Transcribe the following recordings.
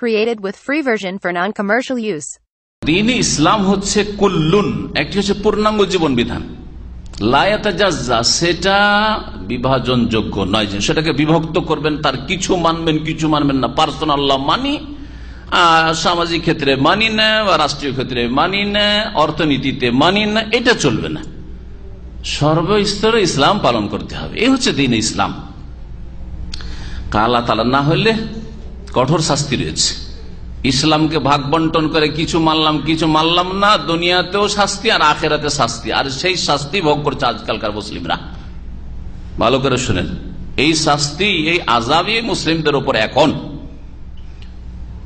Created with free version for non-commercial use. দিন ইসলাম হচ্ছে কুল্লুন, একটি হচ্ছে পূর্ণাঙ্গ জীবন বিধান লায়াতাজাজ্জা সেটা বিভাজনযোগ্য নয় সেটাকে বিভক্ত করবেন, তার কিছু মানবেন কিছু মানবেন না। পার্সোনাল ল মানি সামাজিক ক্ষেত্রে মানি না, বা রাষ্ট্রীয় ক্ষেত্রে মানি না, অর্থনীতিতে মানি না, এটা চলবে না। সর্বস্তরে ইসলাম পালন করতে হবে। এই হচ্ছে দিন ইসলাম। কালা তালা না হলে কঠোর শাস্তি রয়েছে। ইসলামকে ভাগ বন্টন করে কিছু মানলাম কিছু মানলাম না, দুনিয়াতেও শাস্তি আর আখেরাতে শাস্তি। আর সেই শাস্তি ভোগ করছে আজকালকার মুসলিমরা। ভালো করে শুনেন। এই শাস্তি, এই আজাবই মুসলিমদের উপর এখন।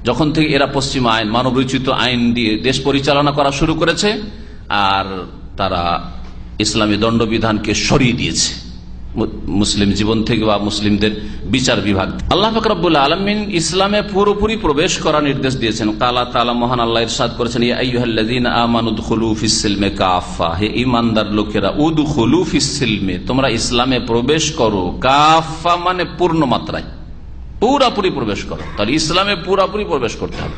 যখন থেকে এরা পশ্চিম আইন, মানবরচিত আইন দিয়ে দেশ পরিচালনা করা শুরু করেছে, আর তারা ইসলামী দণ্ডবিধানকে সরিয়ে দিয়েছে। মুসলিম জীবন থেকে বা মুসলিমদের বিচার বিভাগ। আল্লাহ ফকরাবুল আলমিন ইসলামে পুরোপুরি প্রবেশ করার নির্দেশ দিয়েছেন। কালা তালা মহান আল্লাহ ইরশাদ করেছেন হে ইমানদার লোকেরা উদ খুলু ফিসসিলমে। তোমরা ইসলামে প্রবেশ করো কাফা মানে পূর্ণ মাত্রায়। পুরাপুরি প্রবেশ করো। তাহলে ইসলামে পুরাপুরি প্রবেশ করতে হবে।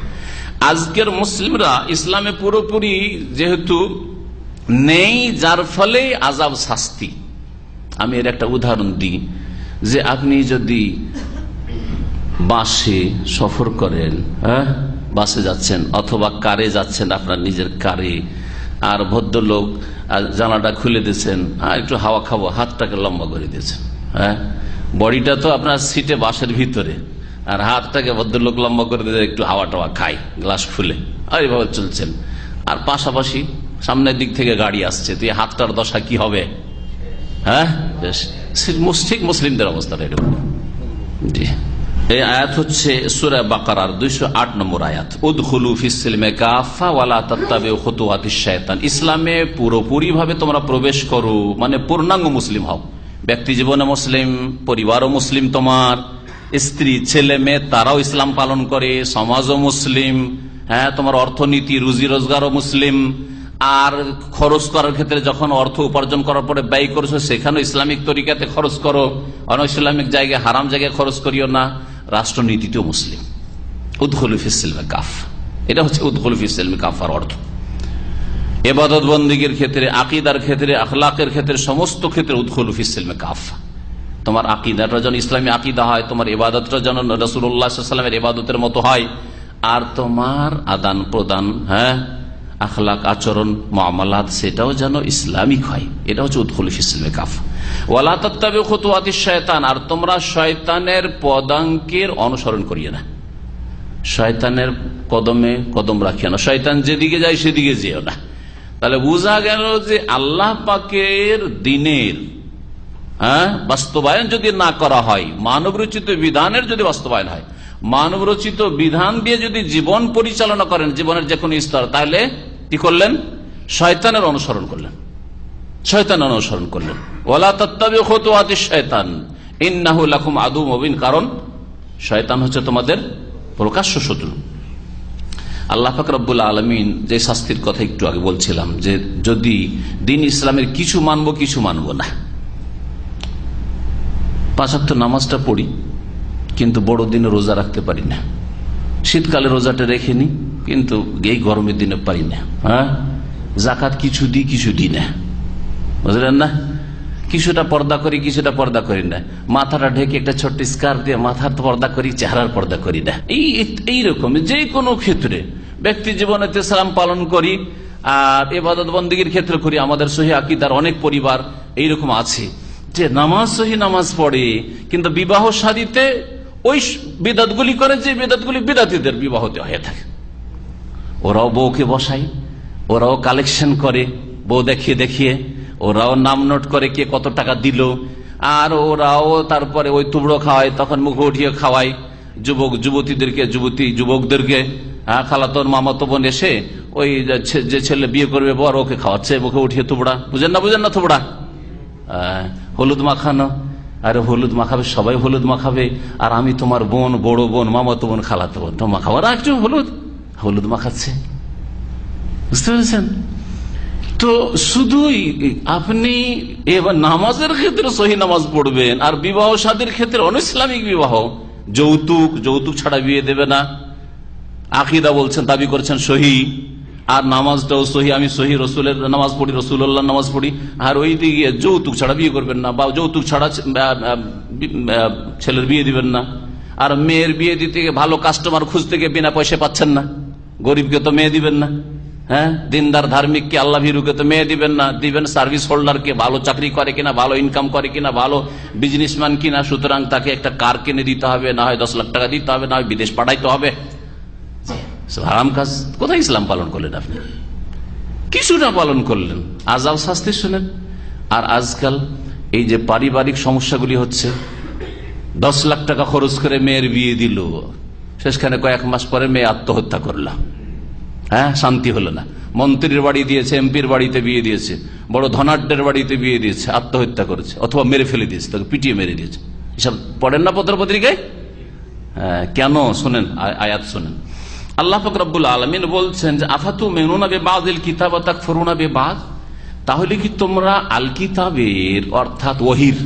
আজকের মুসলিমরা ইসলামে পুরোপুরি যেহেতু নেই, যার ফলে আজাব শাস্তি। আমি এর একটা উদাহরণ দিই যে আপনি যদি বাসে সফর করেন হ্যাঁ? বাসে যাচ্ছেন অথবা কারে যাচ্ছেন আপনার নিজের কারে আর ভদ্রলোক আহ, জানালাটা খুলে দিয়েছেন আর একটু হাওয়া খাব হাতটাকে লম্বা করে দিয়েছেন হ্যাঁ? বডিটা তো আপনার সিটে বাসের ভিতরে আর হাতটাকে ভদ্রলোক লম্বা করে দিয়ে একটু হাওয়া টাওয়া খাই গ্লাস খুলে আর এইভাবে চলছেন। আর পাশাপাশি সামনের দিক থেকে গাড়ি আসছে তো এই হাতটার দশা কি হবে? হ্যাঁ। ঠিক মুসলিমদের অবস্থাটা এরকম। জি। এই আয়াত হচ্ছে সুরা বাকারার দুইশো আট নম্বর আয়াত। শয়তান। ইসলামে পুরোপুরি ভাবে তোমরা প্রবেশ করো মানে পূর্ণাঙ্গ মুসলিম হও। ব্যক্তি জীবনে মুসলিম, পরিবারও মুসলিম তোমার। স্ত্রী, ছেলে, মেয়ে, তারাও ইসলাম পালন করে, সমাজও মুসলিম। হ্যাঁ তোমার অর্থনীতি রুজি রোজগারও মুসলিম। আর খরচ করার ক্ষেত্রে যখন অর্থ উপার্জন করার পরে ব্যয় করছ, সেখানেও ইসলামিক তরিকাতে খরচ করো। অন ইসলামিক জায়গায়, হারাম জায়গায় খরচ করিও না। রাষ্ট্রনীতিতেও মুসলিম। উদ্খলুফ ইসলামে কাফ। এটা হচ্ছে উদ্খলুফ ইসলামে কাফার অর্থ। এবাদত বন্দীগীর ক্ষেত্রে, আকিদার ক্ষেত্রে, আখলাকের ক্ষেত্রে, সমস্ত ক্ষেত্রে উদ্খলুফ ইসলামে কাফ। তোমার আকিদাটা যেন ইসলামী আকিদা হয়, তোমার ইবাদতটা যেন রসুল্লাহামের ইবাদতের মতো হয়, আর তোমার আদান প্রদান হ্যাঁ আখলাক, আচরণ, মামালাত, সেটাও যেন ইসলামিক হয়। এটা হচ্ছে উৎকুল ইসলামে কাফ। ওয়ালা তত্ত্বে খতুয়াতি শয়তান, আর তোমরা শয়তানের পদাঙ্কের অনুসরণ করিয়ে না। শয়তানের কদমে কদম রাখিও না। শয়তান যেদিকে যায়, সেদিকে যেও না। তাহলে বোঝা গেল যে আল্লাহ পাকের দিনের হ্যাঁ বাস্তবায়ন যদি না করা হয়, মানবরচিত বিধানের যদি বাস্তবায়ন হয়, মানবরচিত বিধান দিয়ে যদি জীবন পরিচালনা করেন, জীবনের যে কোনো স্তর, তাহলে কি করলেন? শয়তানের অনুসরণ করলেন। শয়তান অনুসরণ করলেন। ওলা তত্ত্বে খতুয়াতি শয়তান। ইন্নাহু লাকুম আদু মবিন। কারণ শয়তান হচ্ছে তোমাদের প্রকাশ্য শত্রু। আল্লাহ ফাকরাবুল আলমিন যে শাস্তির কথা একটু আগে বলছিলাম যে যদি দিন ইসলামের কিছু মানবো কিছু মানবো না। পাঁচাত্ত নামাজটা পড়ি, কিন্তু বড় দিনে রোজা রাখতে পারি না। শীতকালে রোজাটা রেখে নি কিন্তু এই গরমের দিনে পারি না হ্যাঁ? জাকাত কিছু দিই কিছু দিই না। বুঝলেন না? কিছুটা পর্দা করি, কিছুটা পর্দা করি না। মাথাটা ঢেকে একটা ছোট্ট স্কার দিয়ে মাথার পর্দা করি, চেহারার পর্দা করি না। এই এইরকম যে কোনো ক্ষেত্রে। ব্যক্তি জীবনে সালাম পালন করি, আর এবাদত বন্দীগীর ক্ষেত্রে করি, আমাদের সহি আকিদার অনেক পরিবার এইরকম আছে। যে নামাজ সহি নামাজ পড়ে, কিন্তু বিবাহ সাদিতে ওই বিদাতগুলি করে যে বিদাতগুলি বিদাতিদের বিবাহতে হয়ে থাকে। ওরাও বউকে বসাই ওরাও কালেকশন করে, বউ দেখিয়ে দেখিয়ে, ওরাও নাম নোট করে কে কত টাকা দিল, আর ওরাও তারপরে ওই তুবড়ো খাওয়ায়, তখন মুখে উঠিয়ে খাওয়াই যুবক, যুবতীদেরকে, যুবতী, যুবকদেরকে। হ্যাঁ খালাতোর মামাতো বোন এসে ওই যে ছেলে বিয়ে করবে বর ওকে খাওয়াচ্ছে, মুখে উঠিয়ে তুবড়া। বুঝেন না বুঝেন না তুবড়া? হলুদ মাখানো। আরে হলুদ মাখাবে, সবাই হলুদ মাখাবে, আর আমি তোমার বোন, বড় বোন মামাতো বোন, খালাতো বোন তো মাখাবো আর একটু হলুদ? হলুদ মাখাচ্ছে। বুঝতে পেরেছেন? তো শুধুই আপনি এবার নামাজের ক্ষেত্রে সহি নামাজ পড়বেন আর বিবাহ সাদীর ক্ষেত্রে অনিসলামিক বিবাহ। যৌতুক যৌতুক ছাড়া বিয়ে দেবে না। আকিদা বলছেন, দাবি করছেন সহি। আর নামাজটাও সহি, আমি সহি রসুলের নামাজ পড়ি রসুল্লাহ নামাজ পড়ি। আর ওই দিকে যৌতুক ছাড়া বিয়ে করবেন না, বা যৌতুক ছাড়া ছেলের বিয়ে দিবেন না। আর মেয়ের বিয়ে দিতে ভালো কাস্টমার খুঁজতে গিয়ে বিনা পয়সা পাচ্ছেন না। গরিবকে তো মেয়ে দিবেন না হ্যাঁ? দিনদার ধার্মিক কে আল্লাহ ভীরুকে তো মেয়ে দিবেন না, দিবেন সার্ভিস হোল্ডার কে ভালো চাকরি করে কিনা, ভালো ইনকাম করে কিনা, ভালো বিজনেসম্যান কিনা, সুতরাং তাকে একটা কার কিনে দিতে হবে, না হয় দশ লাখ টাকা দিতে হবে, না হয় বিদেশ পাঠাইতে হবে। হারাম কাজ। কোথায় ইসলাম পালন করলেন আপনি? কিছুটা পালন করলেন। আজাব শাস্তি শুনেন। আর আজকাল এই যে পারিবারিক সমস্যাগুলি হচ্ছে, দশ লাখ টাকা খরচ করে মেয়ের বিয়ে দিল। শেষখানে কয়েক মাস পরে মেয়ে আত্মহত্যা করলাম হ্যাঁ শান্তি হলো না। মন্ত্রীর বাড়ি দিয়েছে এমপির বাড়িতে বিয়ে দিয়েছে বড় ধনাঢ্যের বাড়িতে বিয়ে দিয়েছে আত্মহত্যা করেছে অথবা মেরে ফেলে দিয়েছে তাকে পিটিয়ে মেরে দিয়েছে। এসব পড়েন না পত্র পত্রিকায় হ্যাঁ, কেন? শোনেন আয়াত শোনেন। আল্লাহ ফকরাবুল আলমিন বলছেন যে আফাতু মেনুনা বে বাদিল কিতাব তাক ফরুনা বে বাদ তাহলে কি তোমরা আল কিতাবের অর্থাৎ ওহির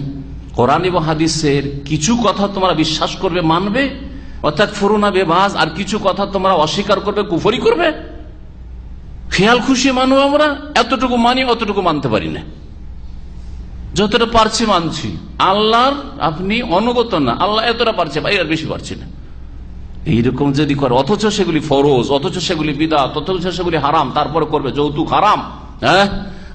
কোরআন এবং হাদিসের কিছু কথা তোমরা বিশ্বাস করবে মানবে? অর্থাৎ ফরুনা বেবাজ আর কিছু কথা তোমরা অস্বীকার করবে, কুফরি করবে? খেয়াল খুশি মানব আমরা? এতটুকু মানি, অতটুকু মানতে পারি না। যতটা পারছি মানছি। আল্লাহর আপনি অনুগত না। আল্লাহ এতটা পারছে, ভাই আর বেশি পারছি না। এইরকম যদি করে, অথচ সেগুলি ফরজ, অথচ সেগুলি বিদাত, অথচ সেগুলি হারাম, তারপরে করবে, যৌতুক হারাম হ্যাঁ?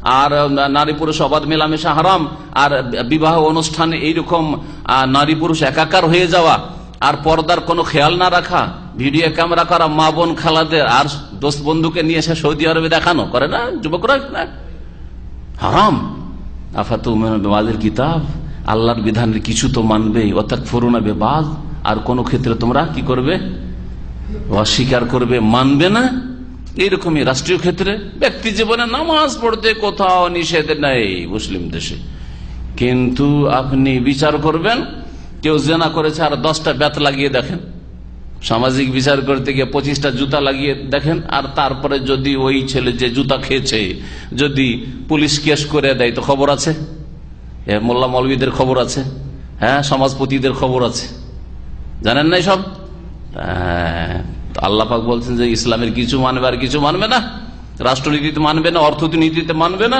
আর নারী পুরুষ অবাধ মেলামেশা হারাম, আর বিবাহ অনুষ্ঠানে এইরকম নারী পুরুষ একাকার হয়ে যাওয়া আর পর্দার কোনো খেয়াল না রাখা, ভিডিও ক্যামেরা করা মা বোন খালাদের আর দোস্ত বন্ধুকে নিয়ে এসে সৌদি আরবে দেখানো, করে না যুবকরা? না। হারাম। আফাতুমাদের কিতাব। আল্লাহর বিধানের কিছু তো মানবে অর্থাৎ ফরুনা বেবাদ আর কোন ক্ষেত্রে তোমরা কি করবে? অস্বীকার করবে, মানবে না? এইরকমই রাষ্ট্রীয় ক্ষেত্রে ব্যক্তি জীবনে নামাজ পড়তে কোথাও নিষেধ নেই মুসলিম দেশে। কিন্তু আপনি বিচার করবেন কেউ জেনা করেছে আর দশটা ব্যাত লাগিয়ে দেখেন। সামাজিক বিচার করতে গিয়ে পঁচিশটা জুতা লাগিয়ে দেখেন, আর তারপরে যদি ওই ছেলে যে জুতা খেয়েছে, যদি পুলিশ কেস করে দেয়, তো খবর আছে? মোল্লা মৌলবীদের খবর আছে হ্যাঁ সমাজপতিদের খবর আছে। জানেন না সব? আল্লাহ পাক বলছেন যে ইসলামের কিছু মানবে আর কিছু মানবে না, রাষ্ট্রনীতিতে মানবে না, অর্থনীতিতে মানবে না।